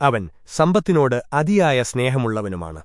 അവൻ സമ്പത്തിനോട് അതിയായ സ്നേഹമുള്ളവനുമാണ്